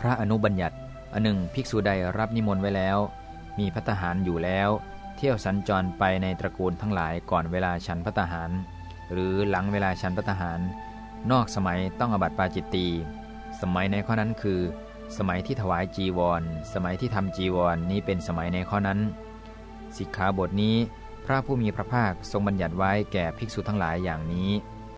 พระอนุบัญญัติอันหนึ่งภิกษุใดรับนิมนต์ไว้แล้ว มีพัตหารอยู่แล้ว เที่ยวสัญจรไปในตระกูลทั้งหลายก่อนเวลาฉันพัตหาร หรือหลังเวลาฉันพัตหาร นอกสมัยต้องอบัติปาจิตตีสมัยในข้อนั้นคือ สมัยที่ถวายจีวร สมัยที่ทำจีวรนนี้เป็นสมัยในข้อนั้น สิกขาบทนี้ พระผู้มีพระภาคทรงบัญญัติไว้แก่ภิกษุทั้งหลายอย่างนี้